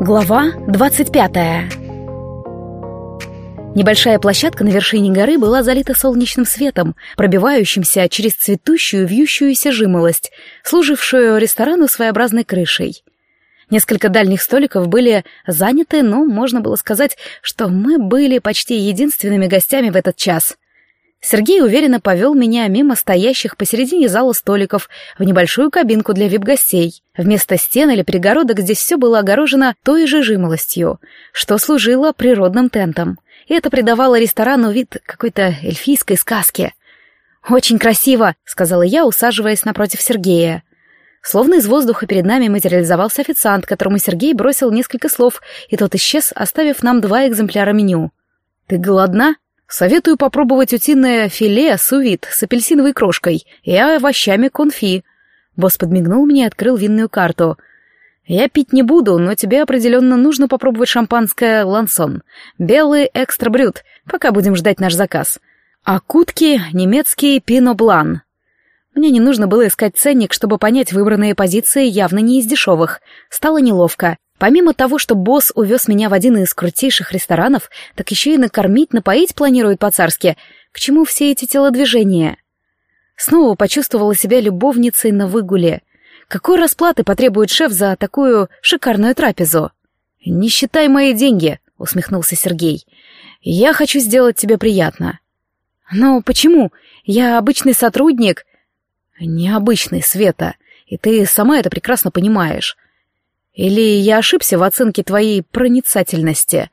Глава 25 Небольшая площадка на вершине горы была залита солнечным светом, пробивающимся через цветущую вьющуюся жимолость, служившую ресторану своеобразной крышей. Несколько дальних столиков были заняты, но можно было сказать, что мы были почти единственными гостями в этот час. Сергей уверенно повел меня мимо стоящих посередине зала столиков в небольшую кабинку для вип-гостей. Вместо стен или перегородок здесь все было огорожено той же жимолостью, что служило природным тентом. И это придавало ресторану вид какой-то эльфийской сказки. «Очень красиво», — сказала я, усаживаясь напротив Сергея. Словно из воздуха перед нами материализовался официант, которому Сергей бросил несколько слов, и тот исчез, оставив нам два экземпляра меню. «Ты голодна?» Советую попробовать утиное филе сувит с апельсиновой крошкой и овощами конфи. Босс подмигнул мне и открыл винную карту. Я пить не буду, но тебе определенно нужно попробовать шампанское «Лансон». Белый экстра-брют, пока будем ждать наш заказ. А кутки — немецкий «Пино Блан». Мне не нужно было искать ценник, чтобы понять, выбранные позиции явно не из дешевых. Стало неловко. Помимо того, что босс увез меня в один из крутейших ресторанов, так еще и накормить, напоить планирует по-царски. К чему все эти телодвижения? Снова почувствовала себя любовницей на выгуле. Какой расплаты потребует шеф за такую шикарную трапезу? «Не считай мои деньги», — усмехнулся Сергей. «Я хочу сделать тебе приятно». «Но почему? Я обычный сотрудник». «Необычный, Света, и ты сама это прекрасно понимаешь. Или я ошибся в оценке твоей проницательности?»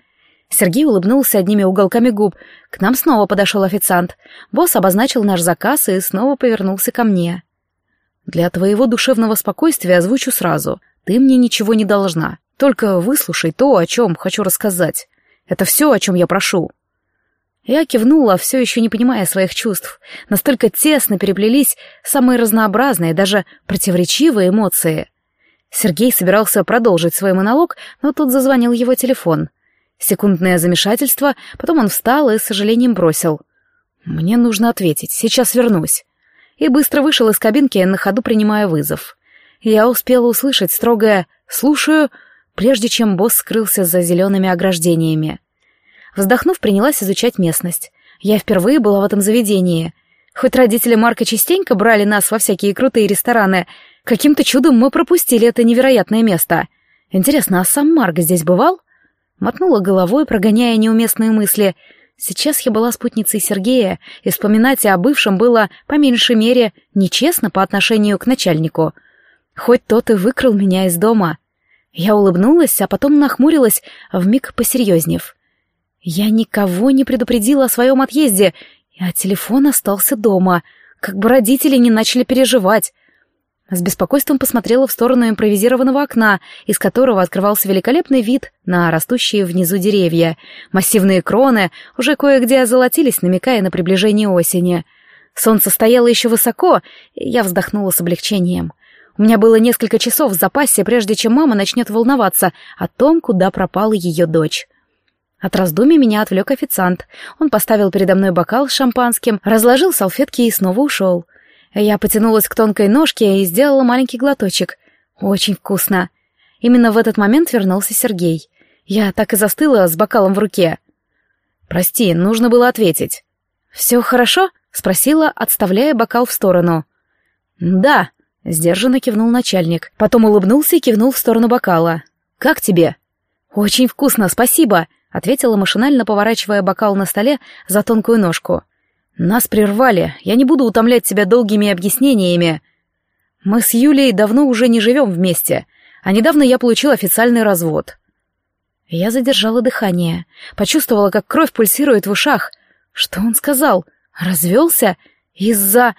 Сергей улыбнулся одними уголками губ. К нам снова подошел официант. Босс обозначил наш заказ и снова повернулся ко мне. «Для твоего душевного спокойствия озвучу сразу. Ты мне ничего не должна. Только выслушай то, о чем хочу рассказать. Это все, о чем я прошу». Я кивнула, все еще не понимая своих чувств. Настолько тесно переплелись самые разнообразные, даже противоречивые эмоции — Сергей собирался продолжить свой монолог, но тут зазвонил его телефон. Секундное замешательство, потом он встал и с сожалением бросил. «Мне нужно ответить, сейчас вернусь». И быстро вышел из кабинки, на ходу принимая вызов. Я успела услышать строгое «слушаю», прежде чем босс скрылся за зелеными ограждениями. Вздохнув, принялась изучать местность. Я впервые была в этом заведении. Хоть родители Марка частенько брали нас во всякие крутые рестораны, Каким-то чудом мы пропустили это невероятное место. Интересно, а сам Марк здесь бывал? Мотнула головой, прогоняя неуместные мысли. Сейчас я была спутницей Сергея, и вспоминать о бывшем было, по меньшей мере, нечестно по отношению к начальнику. Хоть тот и выкрал меня из дома. Я улыбнулась, а потом нахмурилась, вмиг посерьезнев. Я никого не предупредила о своем отъезде, а телефон остался дома, как бы родители не начали переживать. С беспокойством посмотрела в сторону импровизированного окна, из которого открывался великолепный вид на растущие внизу деревья. Массивные кроны уже кое-где озолотились, намекая на приближение осени. Солнце стояло еще высоко, и я вздохнула с облегчением. У меня было несколько часов в запасе, прежде чем мама начнет волноваться о том, куда пропала ее дочь. От раздумий меня отвлек официант. Он поставил передо мной бокал с шампанским, разложил салфетки и снова ушел. Я потянулась к тонкой ножке и сделала маленький глоточек. Очень вкусно. Именно в этот момент вернулся Сергей. Я так и застыла с бокалом в руке. «Прости, нужно было ответить». «Все хорошо?» — спросила, отставляя бокал в сторону. «Да», — сдержанно кивнул начальник. Потом улыбнулся и кивнул в сторону бокала. «Как тебе?» «Очень вкусно, спасибо», — ответила машинально, поворачивая бокал на столе за тонкую ножку. «Нас прервали. Я не буду утомлять тебя долгими объяснениями. Мы с Юлей давно уже не живем вместе, а недавно я получил официальный развод». Я задержала дыхание, почувствовала, как кровь пульсирует в ушах. Что он сказал? Развелся? Из-за...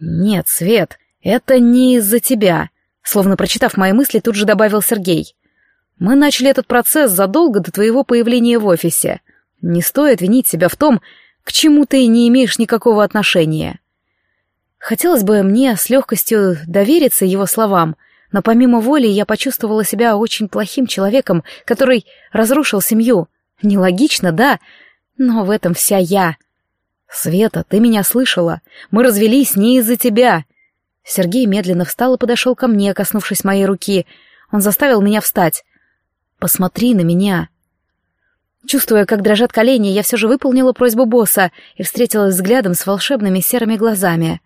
Нет, Свет, это не из-за тебя. Словно прочитав мои мысли, тут же добавил Сергей. Мы начали этот процесс задолго до твоего появления в офисе. Не стоит винить себя в том, к чему ты не имеешь никакого отношения. Хотелось бы мне с легкостью довериться его словам, но помимо воли я почувствовала себя очень плохим человеком, который разрушил семью. Нелогично, да, но в этом вся я. Света, ты меня слышала. Мы развелись не из-за тебя. Сергей медленно встал и подошел ко мне, коснувшись моей руки. Он заставил меня встать. Посмотри на меня!» Чувствуя, как дрожат колени, я все же выполнила просьбу босса и встретилась взглядом с волшебными серыми глазами.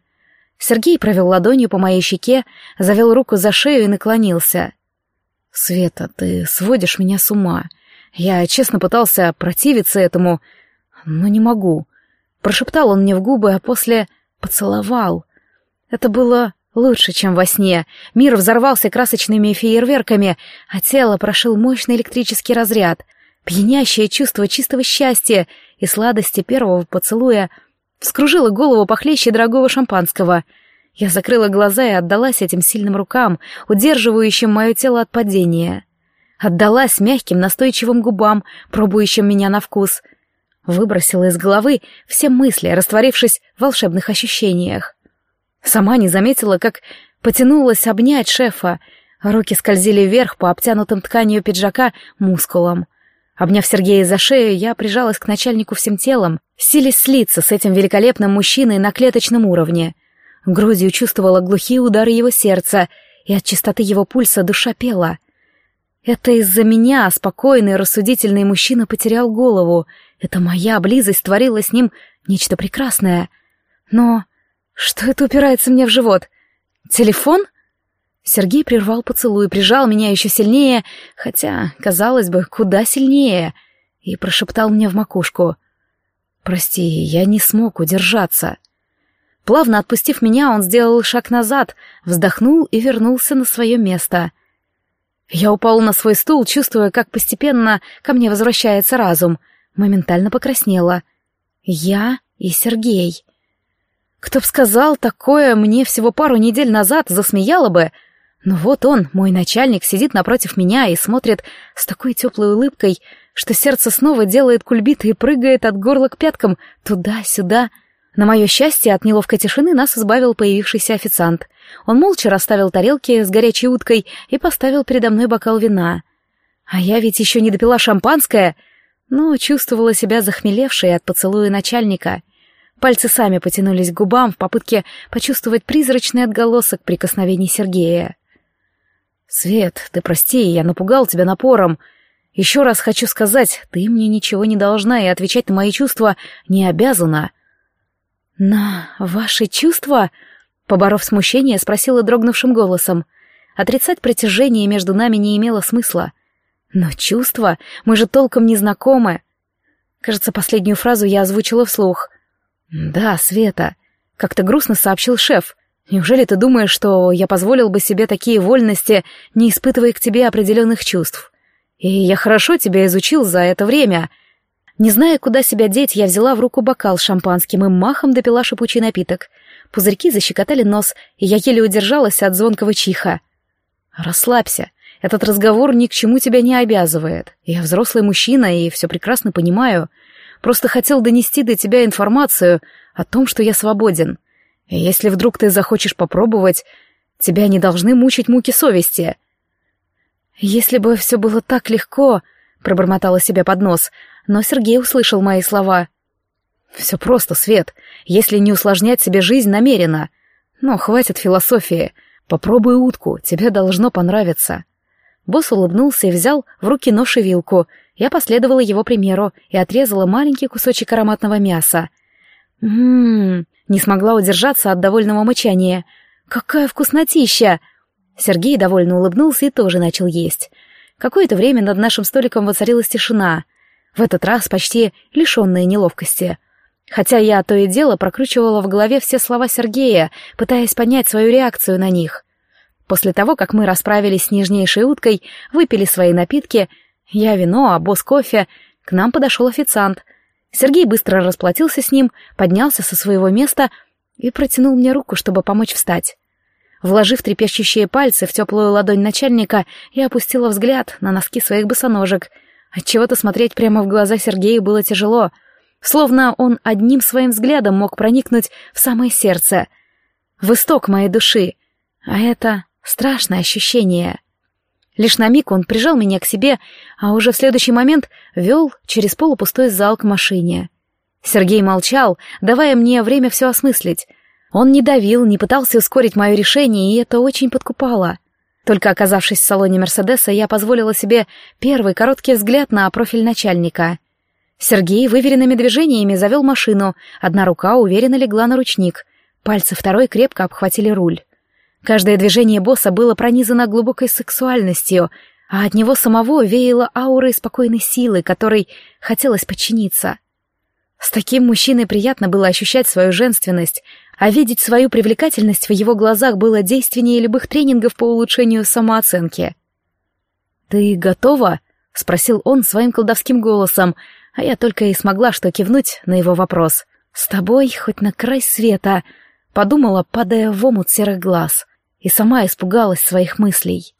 Сергей провел ладонью по моей щеке, завел руку за шею и наклонился. «Света, ты сводишь меня с ума. Я честно пытался противиться этому, но не могу». Прошептал он мне в губы, а после поцеловал. Это было лучше, чем во сне. Мир взорвался красочными фейерверками, а тело прошил мощный электрический разряд. Пьянящее чувство чистого счастья и сладости первого поцелуя вскружило голову похлеще дорогого шампанского. Я закрыла глаза и отдалась этим сильным рукам, удерживающим мое тело от падения. Отдалась мягким, настойчивым губам, пробующим меня на вкус. Выбросила из головы все мысли, растворившись в волшебных ощущениях. Сама не заметила, как потянулась обнять шефа. Руки скользили вверх по обтянутым тканью пиджака мускулам. Обняв Сергея за шею, я прижалась к начальнику всем телом, силясь слиться с этим великолепным мужчиной на клеточном уровне. Грудью чувствовала глухие удары его сердца, и от чистоты его пульса душа пела. Это из-за меня спокойный, рассудительный мужчина потерял голову. Это моя близость творила с ним нечто прекрасное. Но что это упирается мне в живот? Телефон? Сергей прервал поцелуй, прижал меня еще сильнее, хотя, казалось бы, куда сильнее, и прошептал мне в макушку. «Прости, я не смог удержаться». Плавно отпустив меня, он сделал шаг назад, вздохнул и вернулся на свое место. Я упал на свой стул, чувствуя, как постепенно ко мне возвращается разум. Моментально покраснела. Я и Сергей. Кто б сказал такое мне всего пару недель назад, засмеяла бы. Но вот он, мой начальник, сидит напротив меня и смотрит с такой теплой улыбкой, что сердце снова делает кульбиты и прыгает от горла к пяткам, туда-сюда. На мое счастье, от неловкой тишины нас избавил появившийся официант. Он молча расставил тарелки с горячей уткой и поставил передо мной бокал вина. А я ведь еще не допила шампанское, но чувствовала себя захмелевшей от поцелуя начальника — Пальцы сами потянулись к губам в попытке почувствовать призрачный отголосок прикосновений Сергея. «Свет, ты прости, я напугал тебя напором. Еще раз хочу сказать, ты мне ничего не должна и отвечать на мои чувства не обязана». «На ваши чувства?» — поборов смущение, спросила дрогнувшим голосом. Отрицать притяжение между нами не имело смысла. «Но чувства? Мы же толком не знакомы». Кажется, последнюю фразу я озвучила вслух — «Да, Света», — как-то грустно сообщил шеф. «Неужели ты думаешь, что я позволил бы себе такие вольности, не испытывая к тебе определенных чувств? И я хорошо тебя изучил за это время». Не зная, куда себя деть, я взяла в руку бокал с шампанским и махом допила шипучий напиток. Пузырьки защекотали нос, и я еле удержалась от звонкого чиха. «Расслабься. Этот разговор ни к чему тебя не обязывает. Я взрослый мужчина и все прекрасно понимаю. Просто хотел донести до тебя информацию о том, что я свободен. Если вдруг ты захочешь попробовать, тебя не должны мучить муки совести. Если бы все было так легко, пробормотала себе под нос, но Сергей услышал мои слова. Все просто, Свет, если не усложнять себе жизнь намеренно. Но хватит философии. Попробуй утку, тебе должно понравиться. Босс улыбнулся и взял в руки нож и вилку — я последовала его примеру и отрезала маленький кусочек ароматного мяса. Ммм, не смогла удержаться от довольного мычания. «Какая вкуснотища!» Сергей довольно улыбнулся и тоже начал есть. Какое-то время над нашим столиком воцарилась тишина, в этот раз почти лишенная неловкости. Хотя я то и дело прокручивала в голове все слова Сергея, пытаясь понять свою реакцию на них. После того, как мы расправились с нежнейшей уткой, выпили свои напитки — я вино, а босс кофе. К нам подошел официант. Сергей быстро расплатился с ним, поднялся со своего места и протянул мне руку, чтобы помочь встать. Вложив трепещущие пальцы в теплую ладонь начальника, я опустила взгляд на носки своих босоножек. Отчего-то смотреть прямо в глаза Сергею было тяжело, словно он одним своим взглядом мог проникнуть в самое сердце, в исток моей души. А это страшное ощущение. Лишь на миг он прижал меня к себе, а уже в следующий момент вел через полупустой зал к машине. Сергей молчал, давая мне время все осмыслить. Он не давил, не пытался ускорить мое решение, и это очень подкупало. Только оказавшись в салоне Мерседеса, я позволила себе первый короткий взгляд на профиль начальника. Сергей выверенными движениями завел машину, одна рука уверенно легла на ручник, пальцы второй крепко обхватили руль. Каждое движение босса было пронизано глубокой сексуальностью, а от него самого веяло аурой спокойной силы, которой хотелось подчиниться. С таким мужчиной приятно было ощущать свою женственность, а видеть свою привлекательность в его глазах было действеннее любых тренингов по улучшению самооценки. «Ты готова?» — спросил он своим колдовским голосом, а я только и смогла что кивнуть на его вопрос. «С тобой хоть на край света», — подумала, падая в омут серых глаз, и сама испугалась своих мыслей.